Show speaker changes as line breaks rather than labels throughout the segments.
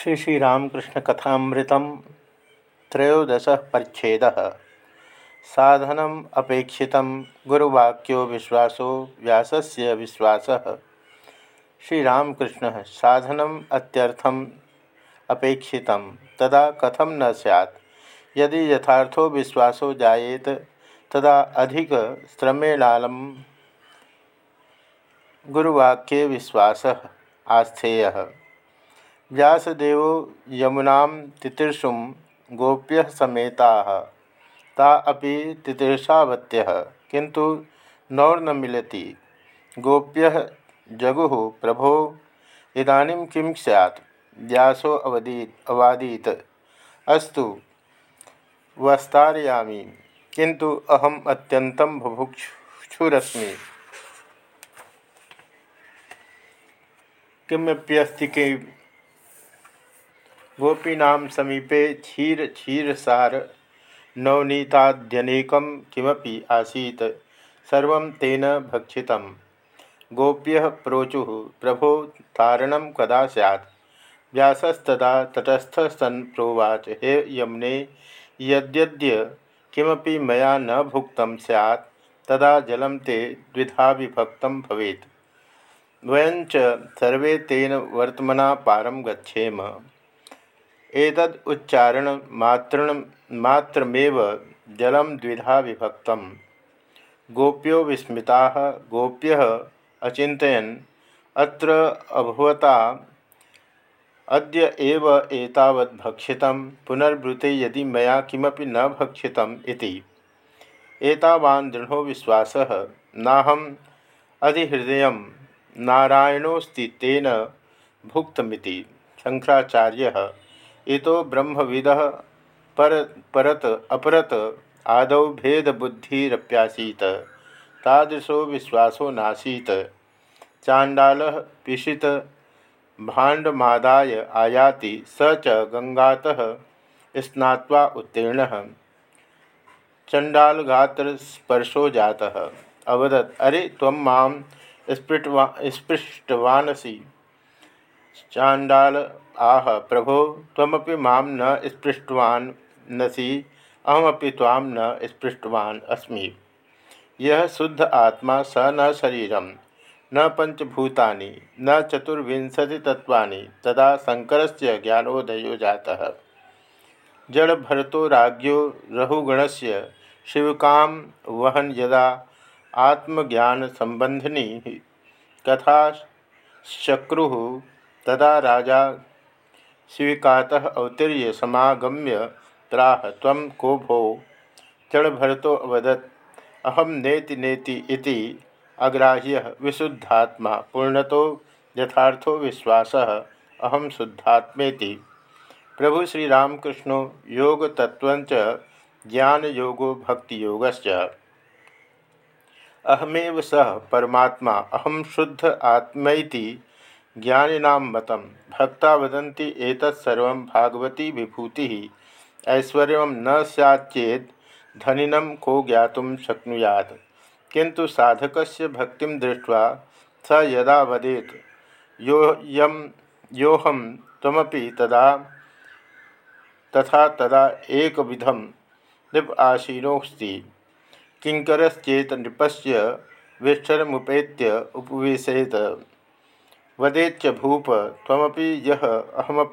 श्री श्रीरामकृष्ण कथामृत त्रयोदश परिच्छेद। साधनम अपेक्षित गुरुवाक्यो विश्वासो व्यासस्य विश्वास। श्रीरामकृष्ण साधनम अत्यर्थम अपेक्षित तदा कथम न सैत् यदि यथार्थो विश्वासो जाएत तदा अधिक श्रमेणालम गुरुवाक्ये विश्वास आस्थेय। व्यासदेव यमुना तितीर्षुम गोप्य समेता। ता किंतु नौर्न मिलती। गोप्य जगु प्रभो, इदानीं किं सैत् व्यासो अवदीत अवादीत। अस्तु, वस्तारयामि। किंतु अहम अत्यंतं बुभुक्षुरस्मि। किमप्यस्ति गोपीना समीपे क्षीर क्षीरसार नवनीताद्यनेक किमपि आसीत्। सर्व तेन भक्षित गोप्य प्रोचु, प्रभो तारण कदा सैत् व्यासस्तदा तटस्थ सन् प्रोवाच, हे यमुने, यद्यद्य किमपि मया न भुक्त सैत् तदा जलम ते द्विधा विभक्त भवेत्। वयं सर्वे तेन वर्तमना पारम गच्छेम। एतद उच्चारण मातृण मात्रमेव जलम द्विधा विभक्त गोप्यो विस्मता, गोप्य अचिंतन अत्र अभवता अद्य एव एतावत् भक्षितं पुनर्ब्रूते यदि मया किमपि न भक्षितम् इति। एतावान् दृढ़ो विश्वासः। नाहम् अधिहृदयं नारायणोऽस्ति तेन भुक्तमिति। शंकराचार्यः इतो ब्रह्मविद पर, परत, अपरत, आदौ भेदबुद्धिरप्यासीत तादृशो विश्वासो नासीत। चांडाल पिशित भाण्डमादाय आयाति, स च गंगातः स्नात्वा उत्तीर्ण। चंडालगात्र स्पर्शो जातः। अवदत्, अरे त्वं माँ स्पृष्टवा स्पृष्टवानसि। चांडाल आह, प्रभो तमपि माँ न स्पृष्टवान् नसी, अहमपि ताम न स्पृष्टवान् अस्मि। यह शुद्ध आत्मा, स न शरीरम न पंचभूतानि, न चतुर्विंशतितत्त्वानि, तदा शंकरस्य ज्ञानोदयो जातः। जड़भरतो राज्ञो रहुगणस्य शिवकां वहन यदा आत्मज्ञान संबंधिनी कथा चक्रु तदा राजा स्वीकातः अवतीर्य समागम्य त्राह तम को भो चढ़भरतो अवदत् अहम नेति नेति इति अग्राह्य विशुद्धात्मा, पूर्णतो यथार्थो विश्वास अहम शुद्धात्मेति। प्रभु श्री श्रीरामकृष्ण योग तत्व ज्ञान योगो भक्ति अहमेव सह परमात्मा अहम शुद्ध आत्मैति ज्ञानिना मत भक्ता वदन्ति एतत्सर्व भागवती विभूति। ऐश्वर्य न सैच्चेद धनिनम को ज्ञात शक्नुयात। किंतु साधक भक्ति दृष्ट्वा स यदा वदेत, यो यम योहम तमपि तदा तथा तदा एक विधम नृप आसीनोस्ति किंकरश्चेत नृपस्य विष्ठरमुपेत्य उपवेशेत। वदेच्च भूप तमपि यह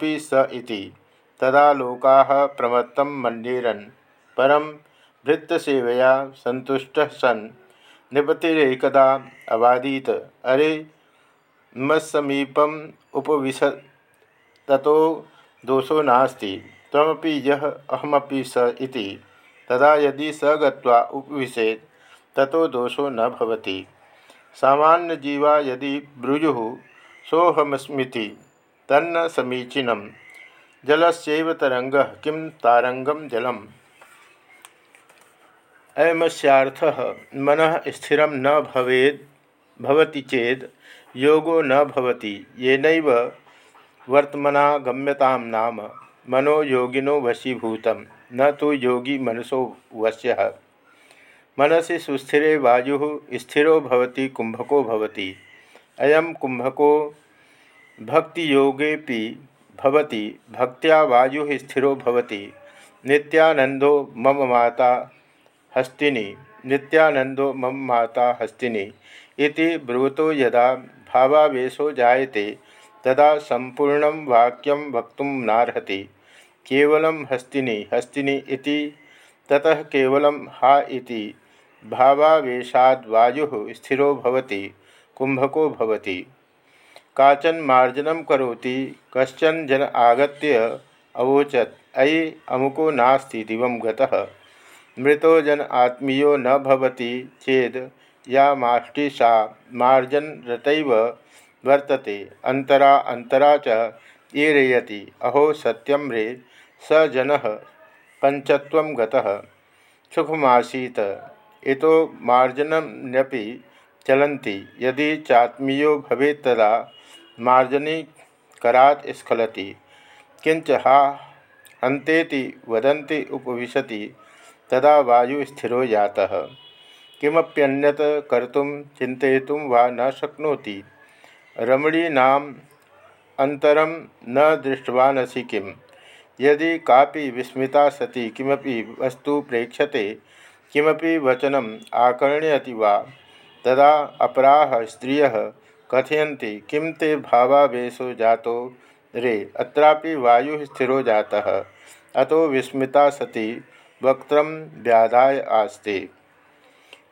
स इति। तदा लोकाः प्रमत्तं मन्येरन्। परं भृत्यसेवया सन्तुष्टः सन्। नृपतिरेकदा अवादीत। अरे मत्समीपम् उपविश, ततो दोषो नास्ति। त्वमपि यह अहमपि स इति। तदा यदि स गत्वा उपविशेत्, ततो दोषो न भवति। सामान्यजीवा यदि ब्रुजुः सोहमस्मृति तन्न समीचीनम। जलस्यैव तरंग किं तारंगम जलम? अयमस्यार्थः, मन स्थिर न भवेद, भवति चेद, योगो न भवति। येनैव वर्तमना गम्यतां नाम, मनो योगिनो वशीभूत, न तो योगी मनसो वश्य। मनसी सुस्थिरे वायु, स्थिरो भवति कुंभको भवति। अयम कुंभको भक्ति योगे भवति, भक्त्या वायु स्थिरो भवति। नित्यानंदो मम माता हस्तिनी नित्यानंदो मम माता हस्तिनी इति ब्रुवतो यदा भावावेशो जायते, तदा संपूर्ण वाक्यम वक्त नारहति। केवलं हस्तिनी हस्तिनी इति, ततः केवलं हा इति। वायु स्थिरो भवति। कुंभको भवति। काचन मार्जनम करोति, कश्चन जन आगत्य अवोचत अयि अमुको नास्ति दिवं गतः। मृतो जन आत्मीयो न भवति चेद, या माष्टि सा रतैव वर्तते, अंतरा अंतरा च ईरयति अहो सत्यम रे, स जन पंचत्व सुखमासीत इतो मार्जनम्यपि चलती यदि चात्मीयो भवे तदा मार्जनी करात स्खलति। किंच हा अंतेति वदन्ति उपविशति, तदा वायु स्थिरो जाता। किमप्यन्यत कर्तुं चिन्तयितुं वा न शक्नोति। रमणीनाम अंतरम न दृष्टवानसी किम। यदि कापि विस्मृता सती किमपि वस्तु प्रेक्षते किमपि वचनम आकर्ण्यति वा तदा अपराह स्त्रिय कथयन्ति, किं ते भावावेशो जातो? रे, अत्रापि वायु स्थिरो जाता। अतो विस्मृता सती वक्त व्याधाय आस्ते।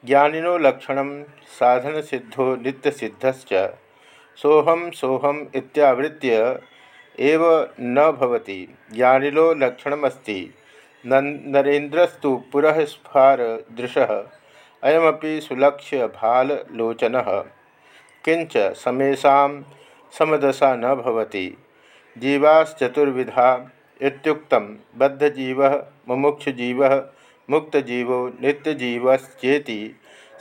ज्ञानिनो लक्षण साधन सिद्धो नित्य सिद्धश्च सोहम सोहम इत्यावृत्य एव न भवति। ज्ञानिलो लक्षणमस्ति। नरेन्द्रस्तु पुरस्फार अयमपि सुलक्ष्य भालोचन किंच समेशा समदशा न भवति। जीवाश्चतुर्विधा इत्युक्तं बद्धजीवः, मुमुक्षुजीवः, मुक्तजीवो नित्यजीवश्चेति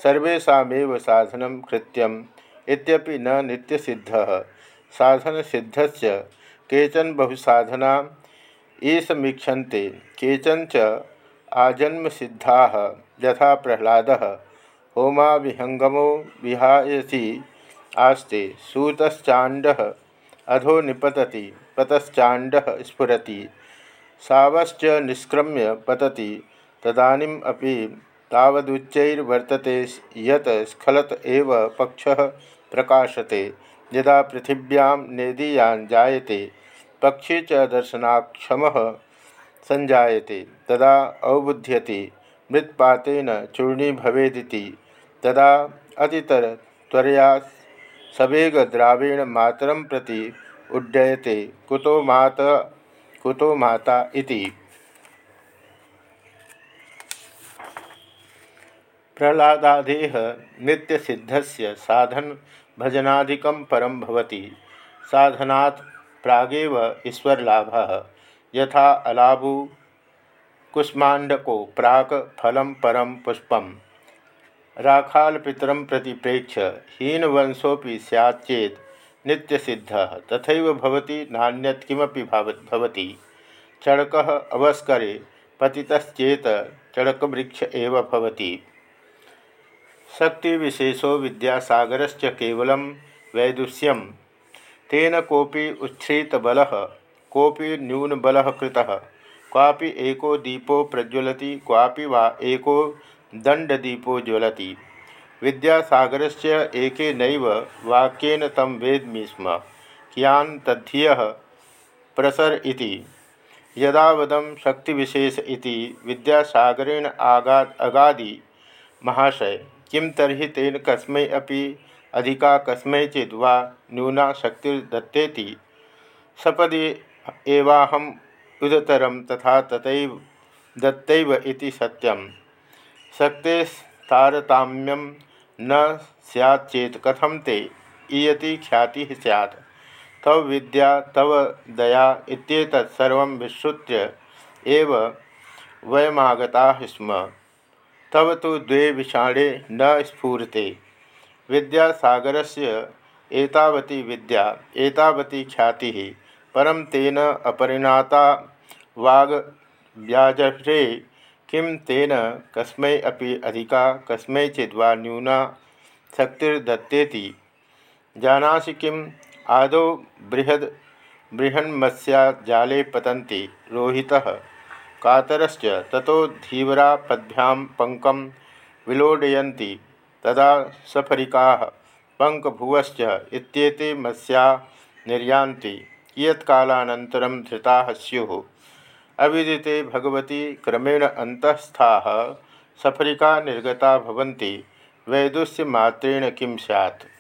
सर्वेषामेव साधनं कृत्यम् इत्यपि न नित्यसिद्धः। साधनसिद्धस्य केचन बहुसाधना ईसमीक्षन्ते केचन च आजन्म सिद्धा यथा प्रहलाद। होमा विहंगमो विहायसी। आस्ते सूतश्चांड अधो निपतति पतश्चांड स्फुरति। सावश्च निष्क्रम्य पतति। तदानीम अपि तावदुच्चैर्वर्तते पक्षः प्रकाशते। यदा पृथिव्यां नेदीयान जायते, पक्षी च दर्शनाक्षम तदा अवबुध्यति मृत्पातेन चूर्णी भवेदिति। तदा अतितर त्वरया सवेगद्रावेण मातरं प्रति उड्डयते कुतो मात, कुतो माता इति। प्रहलादादेह नित्यसिद्धस्य साधन भजनादिक परम भवति। साधनात् प्रागेव ईश्वरलाभ। यथा अलाभु कुष्मांडको प्राक फलम परम पुष्पम। राखालपितरम प्रति प्रेक्ष हीनवंशोपि सैच्चेत नित्यसिद्ध, तथैव भवति नान्यत् किमपि भवति चड़कः अवस्करे पतितश्चेत चड़कवृक्ष एव भवति। शक्ति विशेषो विद्यासागरश्च केवलं वैदुष्यम। तेन कोपि उच्छ्रितबल कोपि न्यूनबल कृतः। क्वापि एको दीपो प्रज्वलति, क्वापि वा एको दंडदीपो ज्वलति। विद्यासागरस्य एके नैव वाक्येन तं वेद्मि स्म। कियान् तद्धियः प्रसर इति। यदा वदं शक्तिविशेष इति विद्यासागरेण आगाद अगादि महाशय। किम तरी तेन कस्मै अपि अधिका कस्मैचिद वा न्यूना शक्तिर्दत्तेति? सपदि एवाहम उदतरम तथा तथैव दत्तैव इति सत्यम शक्तेस्तारताम्यम न सैच्चेत कथम ते? ईयति ख्याति सैत् तव विद्या, तव दया सर्वं विश्रुत्य एव वयमागता स्म। तब तो द्वे विषाणे न स्फूरते। विद्यासागर से विद्या, एतावती ख्याति परम तेन अपरिणाता वाग व्याजरे किम तेन कस्मै अपि अधिका कस्मैचिद्वा न्यूना शक्तिर्दत्तेति। जानासि किम? आदौ बृहद, बृहन्मत्स्या जाले पतन्ति रोहितः। कातरश्च ततो धीवरापद्भ्यां पङ्कं विलोडयन्ति, तदा सफरिकाः पङ्कभुवश्च इत्येते मत्स्या निर्यान्ति। कियत्कालानन्तरं धृताः स्युः? अविदिते भगवती क्रमेण अंतस्था सफरिका निर्गता भवन्ति वैदुष्यमात्रेण किम स्यात्?